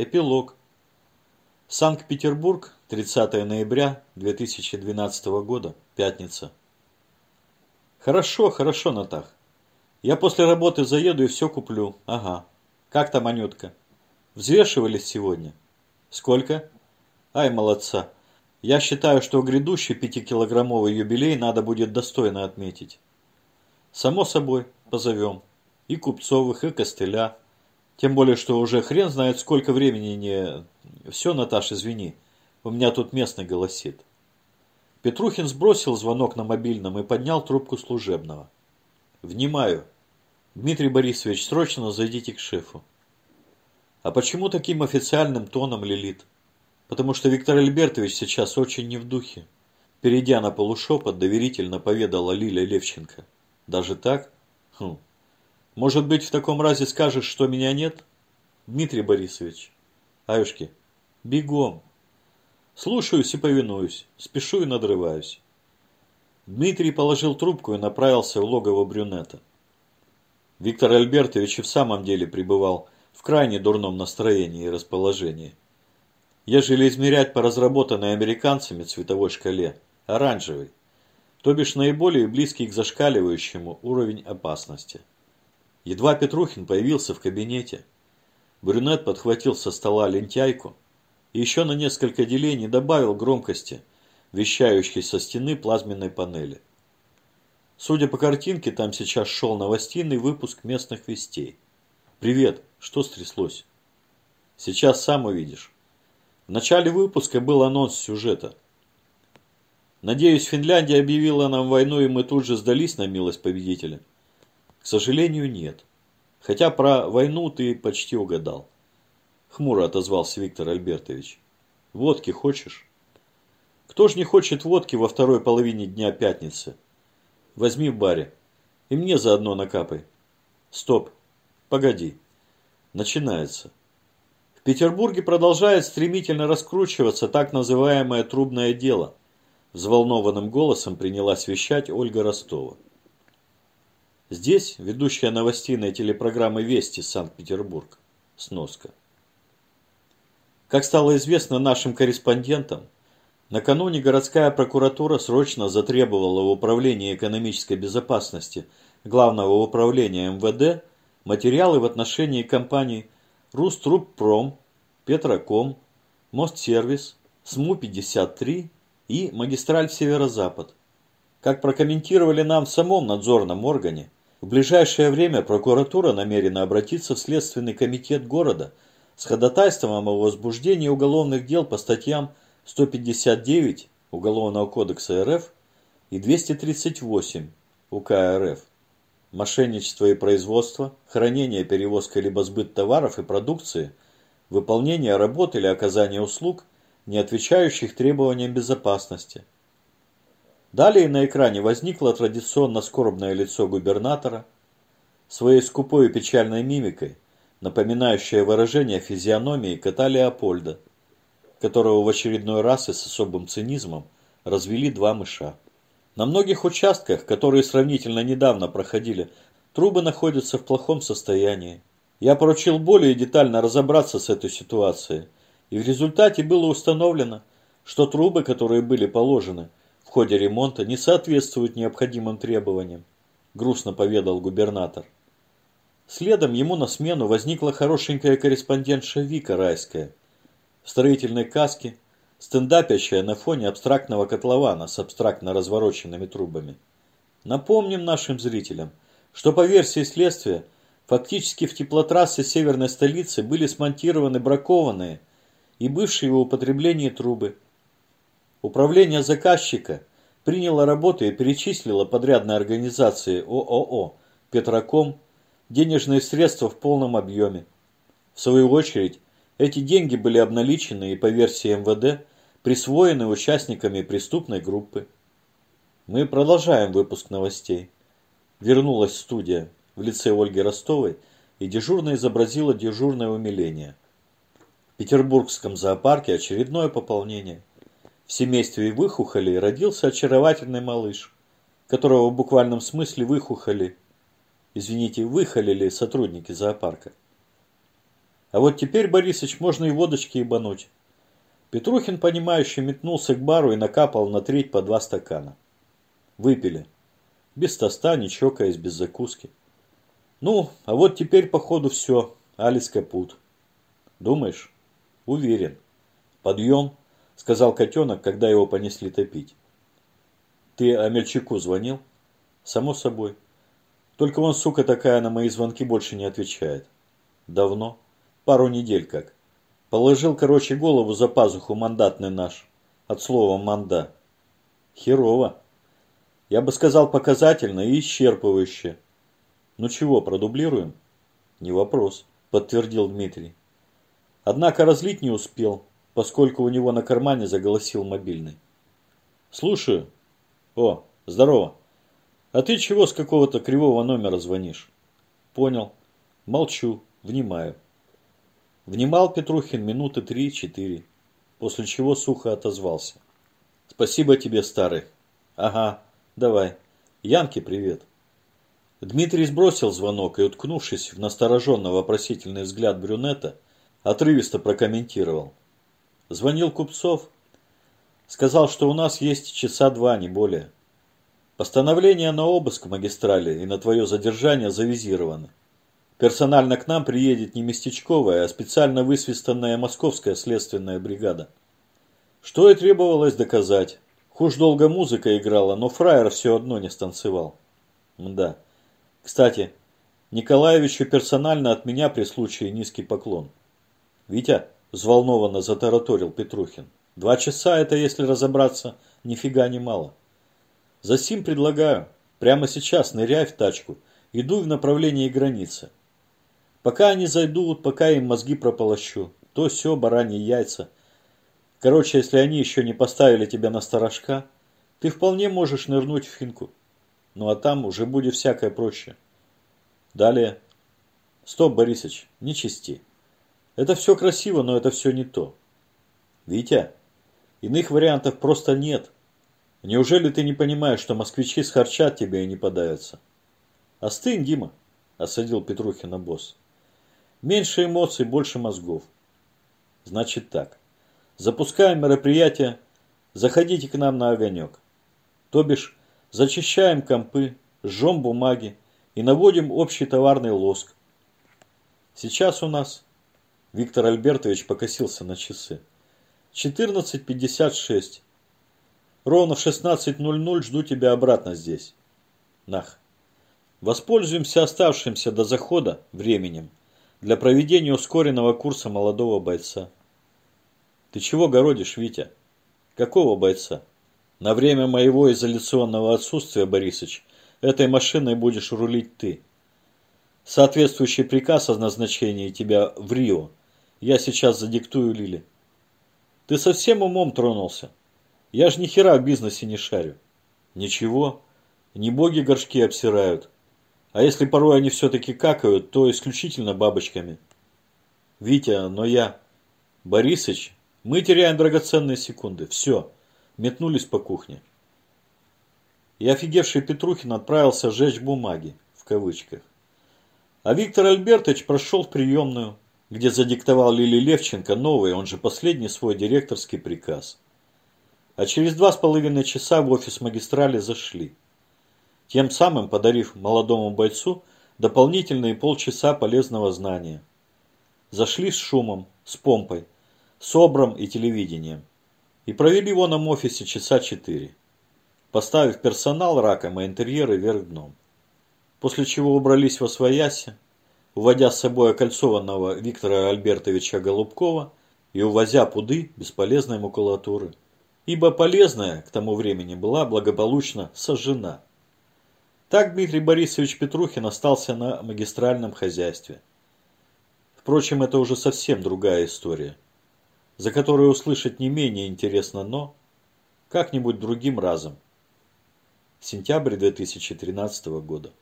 Эпилог. Санкт-Петербург, 30 ноября 2012 года, пятница. Хорошо, хорошо, Натах. Я после работы заеду и все куплю. Ага. Как там Анютка? Взвешивались сегодня? Сколько? Ай, молодца. Я считаю, что грядущий пятикилограммовый юбилей надо будет достойно отметить. Само собой, позовем. И Купцовых, и Костыля. Тем более, что уже хрен знает, сколько времени не... Все, Наташ, извини. У меня тут местный голосит. Петрухин сбросил звонок на мобильном и поднял трубку служебного. «Внимаю. Дмитрий Борисович, срочно зайдите к шефу». «А почему таким официальным тоном, Лилит?» «Потому что Виктор Альбертович сейчас очень не в духе». Перейдя на полушепот, доверительно поведала Лиля Левченко. «Даже так? Хм. Может быть, в таком разе скажешь, что меня нет? Дмитрий Борисович. Аюшки, бегом. Слушаюсь и повинуюсь, спешу и надрываюсь. Дмитрий положил трубку и направился в логово брюнета. Виктор Альбертович и в самом деле пребывал в крайне дурном настроении и расположении. Ежели измерять по разработанной американцами цветовой шкале, оранжевый, то бишь наиболее близкий к зашкаливающему уровень опасности. Едва Петрухин появился в кабинете, брюнет подхватил со стола лентяйку и еще на несколько делений добавил громкости, вещающей со стены плазменной панели. Судя по картинке, там сейчас шел новостейный выпуск местных вестей. «Привет, что стряслось?» «Сейчас сам увидишь». В начале выпуска был анонс сюжета. Надеюсь, Финляндия объявила нам войну, и мы тут же сдались на милость победителя. Сожалению, нет. Хотя про войну ты почти угадал. Хмуро отозвался Виктор Альбертович. Водки хочешь? Кто ж не хочет водки во второй половине дня пятницы? Возьми в баре. И мне заодно накапай. Стоп. Погоди. Начинается. В Петербурге продолжает стремительно раскручиваться так называемое трубное дело. Взволнованным голосом принялась вещать Ольга Ростова. Здесь ведущая новостейной телепрограммы «Вести» Санкт-Петербург. Сноска. Как стало известно нашим корреспондентам, накануне городская прокуратура срочно затребовала в Управлении экономической безопасности Главного управления МВД материалы в отношении компаний Руструбпром, Петроком, Мостсервис, СМУ-53 и Магистраль Северо-Запад. Как прокомментировали нам в самом надзорном органе, в ближайшее время прокуратура намерена обратиться в Следственный комитет города с ходатайством о возбуждении уголовных дел по статьям 159 Уголовного кодекса РФ и 238 УК РФ. Мошенничество и производство, хранение, перевозка либо сбыт товаров и продукции, выполнение работ или оказание услуг, не отвечающих требованиям безопасности – Далее на экране возникло традиционно скорбное лицо губернатора, своей скупой и печальной мимикой, напоминающее выражение физиономии кота Леопольда, которого в очередной раз и с особым цинизмом развели два мыша. На многих участках, которые сравнительно недавно проходили, трубы находятся в плохом состоянии. Я поручил более детально разобраться с этой ситуацией, и в результате было установлено, что трубы, которые были положены, ходе ремонта не соответствуют необходимым требованиям, грустно поведал губернатор. Следом ему на смену возникла хорошенькая корреспондентша Вика Райская в строительной каске, стендапящая на фоне абстрактного котлована с абстрактно развороченными трубами. Напомним нашим зрителям, что по версии следствия, фактически в теплотрассе северной столицы были смонтированы бракованные и бывшие в употреблении трубы – Управление заказчика приняло работу и перечислило подрядной организации ООО «Петроком» денежные средства в полном объеме. В свою очередь, эти деньги были обналичены и по версии МВД присвоены участниками преступной группы. Мы продолжаем выпуск новостей. Вернулась студия в лице Ольги Ростовой и дежурно изобразила дежурное умиление. В Петербургском зоопарке очередное пополнение. В семействе выхухоли родился очаровательный малыш, которого в буквальном смысле выхухоли, извините, выхолили сотрудники зоопарка. А вот теперь, Борисыч, можно и водочки ебануть. Петрухин, понимающе метнулся к бару и накапал на треть по два стакана. Выпили. Без тоста, не чокаясь, без закуски. Ну, а вот теперь, походу, все. Алис капут. Думаешь? Уверен. Подъем, сказал котенок, когда его понесли топить. Ты Амельчаку звонил? Само собой. Только он, сука такая, на мои звонки больше не отвечает. Давно? Пару недель как. Положил, короче, голову за пазуху мандатный наш. От слова «манда». Херово. Я бы сказал показательно и исчерпывающе. Ну чего, продублируем? Не вопрос, подтвердил Дмитрий. Однако разлить не успел, поскольку у него на кармане заголосил мобильный. Слушаю. О, здорово. А ты чего с какого-то кривого номера звонишь? Понял. Молчу, внимаю. Внимал Петрухин минуты три-четыре, после чего сухо отозвался. Спасибо тебе, старый. Ага, давай. Янке привет. Дмитрий сбросил звонок и, уткнувшись в настороженно вопросительный взгляд брюнета, отрывисто прокомментировал. Звонил Купцов. Сказал, что у нас есть часа два, не более. Постановление на обыск магистрали и на твое задержание завизированы. Персонально к нам приедет не местечковая, а специально высвистанная московская следственная бригада. Что и требовалось доказать. Хуж долго музыка играла, но фраер все одно не станцевал. Да. Кстати, Николаевичу персонально от меня при случае низкий поклон. Витя, взволнованно затараторил Петрухин. Два часа это, если разобраться, нифига не мало. Засим предлагаю, прямо сейчас ныряй в тачку, иду в направлении границы. Пока они зайдут, пока им мозги прополощу, то все, бараньи яйца. Короче, если они еще не поставили тебя на сторожка, ты вполне можешь нырнуть в финку. Ну а там уже будет всякое проще. Далее. Стоп, Борисыч, не чисти. Это все красиво, но это все не то. Витя, иных вариантов просто нет. Неужели ты не понимаешь, что москвичи схарчат тебя и не подавятся? Остынь, Дима, осадил Петрухина босс. Меньше эмоций, больше мозгов. Значит так. Запускаем мероприятие. Заходите к нам на огонек. То бишь, зачищаем компы, жжем бумаги и наводим общий товарный лоск. Сейчас у нас... Виктор Альбертович покосился на часы. 14.56. Ровно в 16.00 жду тебя обратно здесь. Нах. Воспользуемся оставшимся до захода временем для проведения ускоренного курса молодого бойца. Ты чего городишь, Витя? Какого бойца? На время моего изоляционного отсутствия, Борисыч, этой машиной будешь рулить ты. Соответствующий приказ о назначении тебя в Рио я сейчас задиктую Лиле. Ты совсем умом тронулся? Я ж ни хера в бизнесе не шарю. Ничего, не боги горшки обсирают. А если порой они все-таки какают, то исключительно бабочками. Витя, но я... Борисыч, мы теряем драгоценные секунды. Все. Метнулись по кухне. И офигевший Петрухин отправился сжечь бумаги, в кавычках. А Виктор Альбертович прошел в приемную, где задиктовал Лили Левченко новый, он же последний свой директорский приказ. А через два с половиной часа в офис магистрали зашли тем самым подарив молодому бойцу дополнительные полчаса полезного знания. Зашли с шумом, с помпой, с обром и телевидением. И провели в оном офисе часа четыре, поставив персонал раком, а интерьеры вверх дном. После чего убрались во свояси, уводя с собой окольцованного Виктора Альбертовича Голубкова и увозя пуды бесполезной макулатуры. Ибо полезная к тому времени была благополучно сожжена. Так Дмитрий Борисович Петрухин остался на магистральном хозяйстве. Впрочем, это уже совсем другая история, за которую услышать не менее интересно, но как-нибудь другим разом. Сентябрь 2013 года.